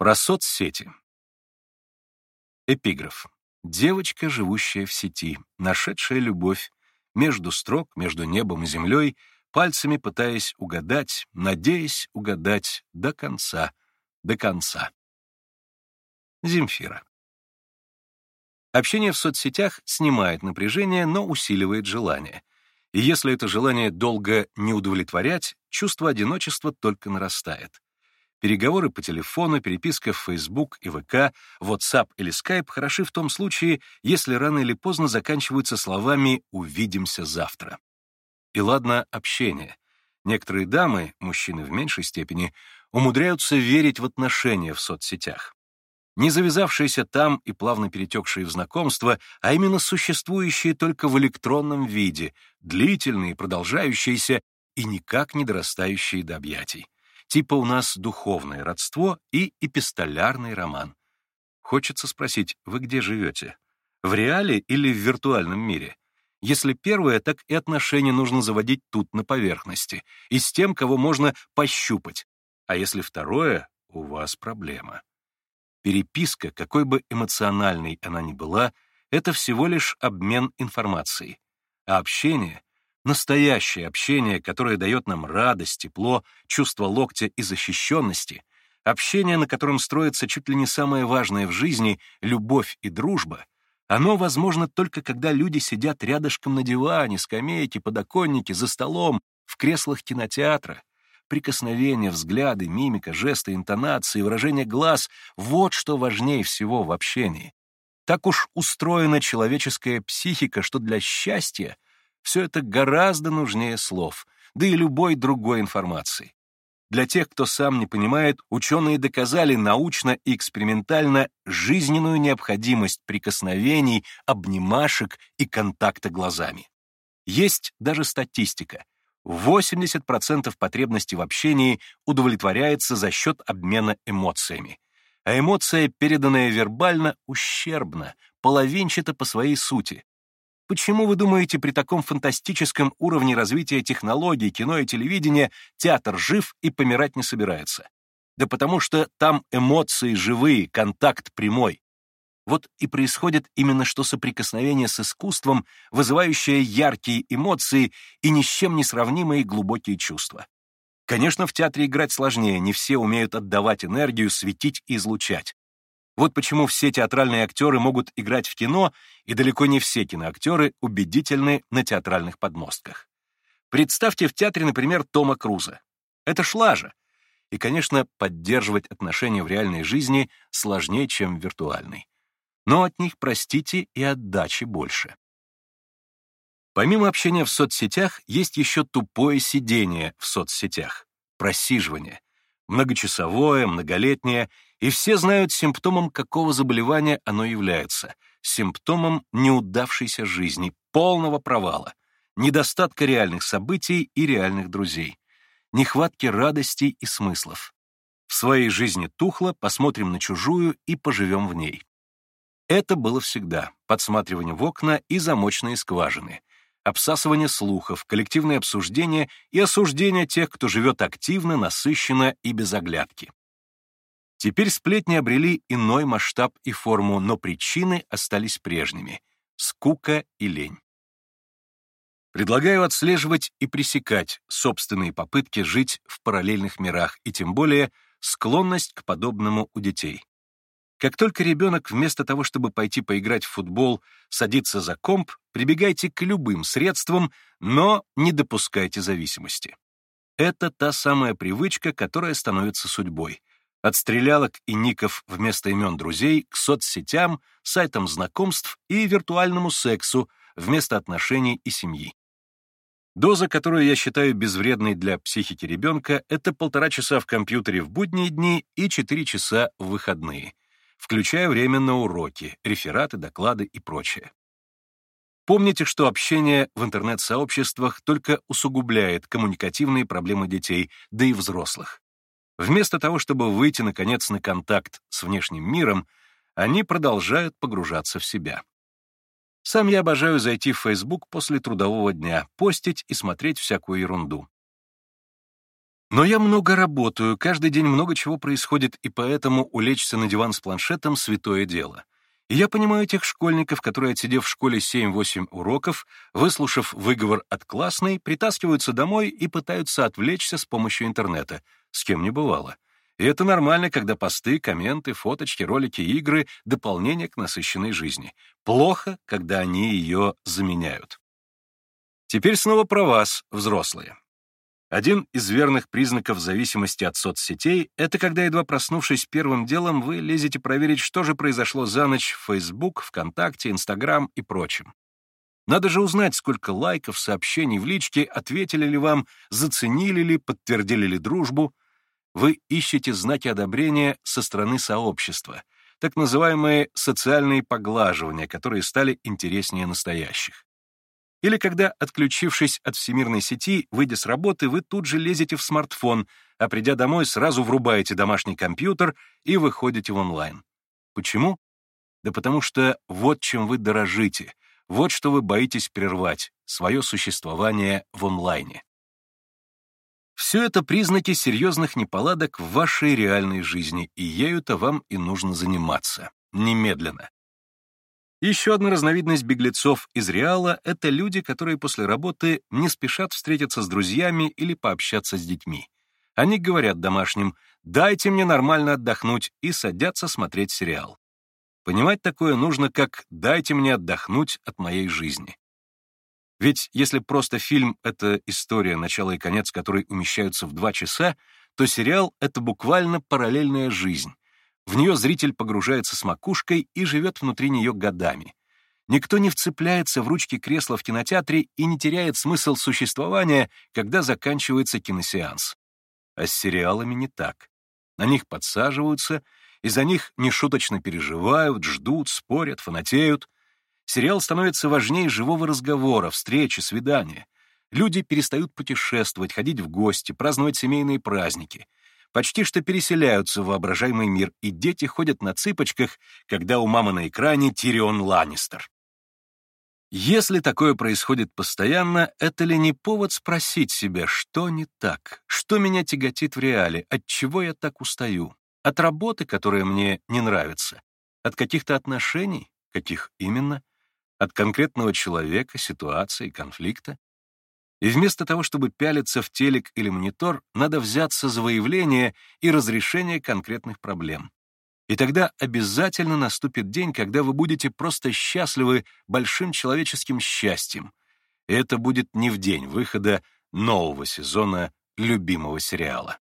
Про соцсети. Эпиграф. Девочка, живущая в сети, нашедшая любовь, между строк, между небом и землей, пальцами пытаясь угадать, надеясь угадать до конца, до конца. Земфира. Общение в соцсетях снимает напряжение, но усиливает желание. И если это желание долго не удовлетворять, чувство одиночества только нарастает. Переговоры по телефону, переписка в Facebook и ВК, WhatsApp или Skype хороши в том случае, если рано или поздно заканчиваются словами «увидимся завтра». И ладно общение. Некоторые дамы, мужчины в меньшей степени, умудряются верить в отношения в соцсетях. Не завязавшиеся там и плавно перетекшие в знакомство, а именно существующие только в электронном виде, длительные, продолжающиеся и никак не дорастающие до объятий. Типа у нас духовное родство и эпистолярный роман. Хочется спросить, вы где живете? В реале или в виртуальном мире? Если первое, так и отношения нужно заводить тут, на поверхности, и с тем, кого можно пощупать. А если второе, у вас проблема. Переписка, какой бы эмоциональной она ни была, это всего лишь обмен информацией. А общение Настоящее общение, которое дает нам радость, тепло, чувство локтя и защищенности, общение, на котором строится чуть ли не самое важное в жизни — любовь и дружба, оно возможно только когда люди сидят рядышком на диване, скамейке, подоконнике, за столом, в креслах кинотеатра. Прикосновения, взгляды, мимика, жесты, интонации, выражение глаз — вот что важнее всего в общении. Так уж устроена человеческая психика, что для счастья — все это гораздо нужнее слов, да и любой другой информации. Для тех, кто сам не понимает, ученые доказали научно и экспериментально жизненную необходимость прикосновений, обнимашек и контакта глазами. Есть даже статистика. 80% потребностей в общении удовлетворяется за счет обмена эмоциями. А эмоция, переданная вербально, ущербна, половинчата по своей сути. Почему, вы думаете, при таком фантастическом уровне развития технологий, кино и телевидения театр жив и помирать не собирается? Да потому что там эмоции живые, контакт прямой. Вот и происходит именно что соприкосновение с искусством, вызывающее яркие эмоции и ни с чем не сравнимые глубокие чувства. Конечно, в театре играть сложнее, не все умеют отдавать энергию, светить и излучать. Вот почему все театральные актеры могут играть в кино, и далеко не все киноактеры убедительны на театральных подмостках. Представьте в театре, например, Тома Круза. Это шлажа. И, конечно, поддерживать отношения в реальной жизни сложнее, чем в виртуальной. Но от них, простите, и отдачи больше. Помимо общения в соцсетях, есть еще тупое сидение в соцсетях, просиживание, многочасовое, многолетнее и все знают симптомом какого заболевания оно является. Симптомом неудавшейся жизни, полного провала, недостатка реальных событий и реальных друзей, нехватки радостей и смыслов. В своей жизни тухло, посмотрим на чужую и поживем в ней. Это было всегда. Подсматривание в окна и замочные скважины. Обсасывание слухов, коллективное обсуждение и осуждение тех, кто живет активно, насыщенно и без оглядки. Теперь сплетни обрели иной масштаб и форму, но причины остались прежними — скука и лень. Предлагаю отслеживать и пресекать собственные попытки жить в параллельных мирах и тем более склонность к подобному у детей. Как только ребенок вместо того, чтобы пойти поиграть в футбол, садится за комп, прибегайте к любым средствам, но не допускайте зависимости. Это та самая привычка, которая становится судьбой. От стрелялок и ников вместо имен друзей к соцсетям, сайтам знакомств и виртуальному сексу вместо отношений и семьи. Доза, которую я считаю безвредной для психики ребенка, это полтора часа в компьютере в будние дни и четыре часа в выходные, включая время на уроки, рефераты, доклады и прочее. Помните, что общение в интернет-сообществах только усугубляет коммуникативные проблемы детей, да и взрослых. Вместо того, чтобы выйти, наконец, на контакт с внешним миром, они продолжают погружаться в себя. Сам я обожаю зайти в Facebook после трудового дня, постить и смотреть всякую ерунду. Но я много работаю, каждый день много чего происходит, и поэтому улечься на диван с планшетом — святое дело. И я понимаю тех школьников, которые, отсидев в школе 7-8 уроков, выслушав выговор от классной, притаскиваются домой и пытаются отвлечься с помощью интернета. С кем не бывало. И это нормально, когда посты, комменты, фоточки, ролики, игры — дополнение к насыщенной жизни. Плохо, когда они ее заменяют. Теперь снова про вас, взрослые. Один из верных признаков зависимости от соцсетей — это когда, едва проснувшись первым делом, вы лезете проверить, что же произошло за ночь в Facebook, ВКонтакте, Инстаграм и прочем. Надо же узнать, сколько лайков, сообщений в личке, ответили ли вам, заценили ли, подтвердили ли дружбу. Вы ищете знаки одобрения со стороны сообщества, так называемые социальные поглаживания, которые стали интереснее настоящих. Или когда, отключившись от всемирной сети, выйдя с работы, вы тут же лезете в смартфон, а придя домой, сразу врубаете домашний компьютер и выходите в онлайн. Почему? Да потому что вот чем вы дорожите, вот что вы боитесь прервать, свое существование в онлайне. Все это признаки серьезных неполадок в вашей реальной жизни, и ею-то вам и нужно заниматься. Немедленно. Еще одна разновидность беглецов из Реала — это люди, которые после работы не спешат встретиться с друзьями или пообщаться с детьми. Они говорят домашним «дайте мне нормально отдохнуть» и садятся смотреть сериал. Понимать такое нужно как «дайте мне отдохнуть от моей жизни». Ведь если просто фильм — это история, начало и конец которой умещаются в два часа, то сериал — это буквально параллельная жизнь, в нее зритель погружается с макушкой и живет внутри нее годами. Никто не вцепляется в ручки кресла в кинотеатре и не теряет смысл существования, когда заканчивается киносеанс. А с сериалами не так. На них подсаживаются, из-за них нешуточно переживают, ждут, спорят, фанатеют. Сериал становится важнее живого разговора, встречи, свидания. Люди перестают путешествовать, ходить в гости, праздновать семейные праздники — почти что переселяются в воображаемый мир, и дети ходят на цыпочках, когда у мамы на экране Тирион Ланнистер. Если такое происходит постоянно, это ли не повод спросить себя, что не так, что меня тяготит в реале, от чего я так устаю, от работы, которая мне не нравится, от каких-то отношений, каких именно, от конкретного человека, ситуации, конфликта? И вместо того, чтобы пялиться в телек или монитор, надо взяться за выявление и разрешение конкретных проблем. И тогда обязательно наступит день, когда вы будете просто счастливы большим человеческим счастьем. И это будет не в день выхода нового сезона любимого сериала.